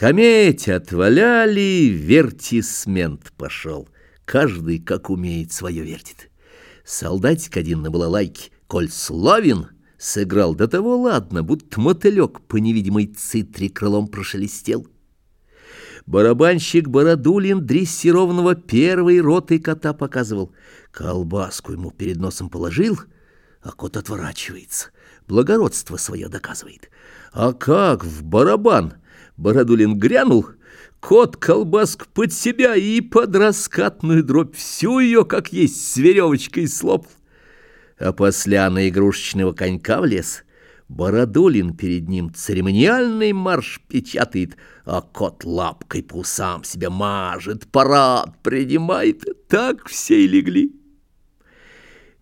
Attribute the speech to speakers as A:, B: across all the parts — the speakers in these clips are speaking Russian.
A: Кометь отваляли, вертисмент пошел. Каждый, как умеет, свое вертит. Солдатик один на балалайке, коль славен, сыграл до того ладно, будто мотылек по невидимой цитре крылом прошелестел. Барабанщик Бородулин дрессированного первой ротой кота показывал. Колбаску ему перед носом положил, а кот отворачивается. Благородство свое доказывает. А как в барабан? Бородулин грянул, кот колбаску под себя и под раскатную дробь всю ее, как есть, с веревочкой слопал. А после на игрушечного конька влез — Бородулин перед ним церемониальный марш печатает, а кот лапкой по усам себя мажет, парад принимает. Так все и легли.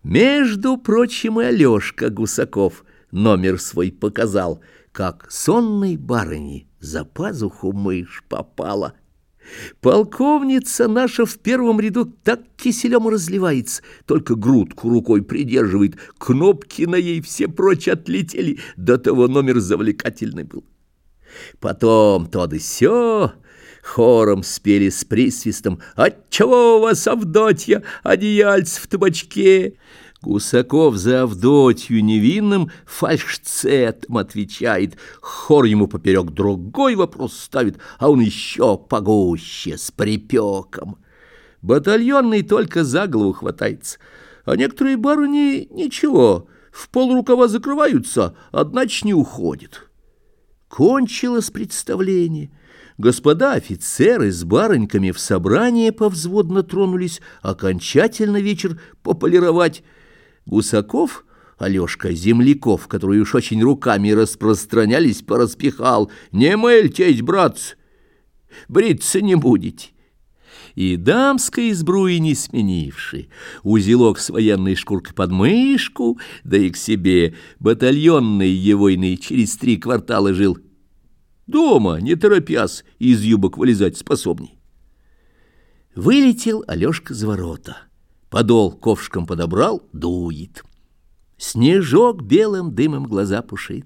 A: Между прочим, и Алешка Гусаков номер свой показал, как сонной барыни за пазуху мышь попала. Полковница наша в первом ряду так киселем разливается, только грудку рукой придерживает, кнопки на ей все прочь отлетели, до того номер завлекательный был. Потом то да сё, хором спели с присвистом «Отчего у вас, Авдотья, одеяльц в табачке?» Гусаков за Авдотью невинным фальшцетом отвечает, хор ему поперек другой вопрос ставит, а он еще погуще, с припеком. Батальонный только за голову хватается, а некоторые барыни ничего, в полрукава закрываются, одначе не уходит. Кончилось представление. Господа офицеры с барыньками в собрание повзводно тронулись, окончательно вечер пополировать, Гусаков, Алешка Земляков, которые уж очень руками распространялись, пораспихал. «Не мыльтесь, братцы, бриться не будете». И дамской сбруи не сменивший, узелок с военной шкуркой под мышку, да и к себе батальонный егойный через три квартала жил. Дома, не торопясь, из юбок вылезать способней. Вылетел Алешка за ворота подол ковшком подобрал, дует. Снежок белым дымом глаза пушит.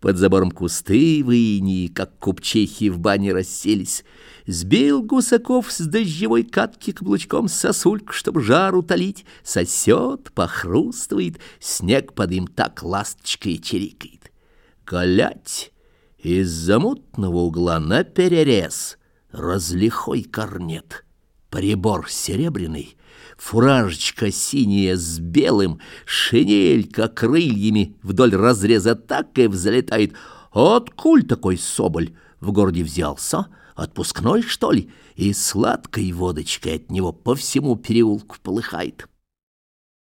A: Под забором кусты в инии, как купчихи в бане расселись. Сбил Гусаков с дождевой катки каблучком сосульку, чтоб жар утолить. Сосет, похрустывает, снег под им так ласточкой чирикает. Колять из замутного угла на перерез разлихой корнет. Прибор серебряный, фуражечка синяя с белым, шинелька крыльями вдоль разреза так и взлетает. Откуль такой соболь в городе взялся? Отпускной, что ли? И сладкой водочкой от него по всему переулку полыхает.